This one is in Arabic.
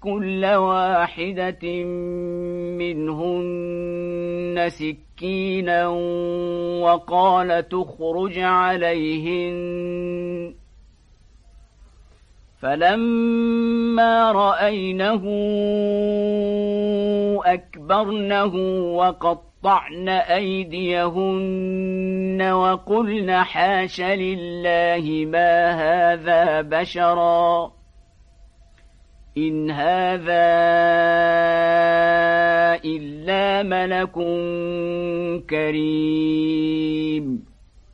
كل واحدة منهن سكينا وقال تخرج عليهن فلما رأينه أكبرنه وقطعن أيديهن وقلن حاش لله ما هذا بشرا إن هذا إلا ملك كريم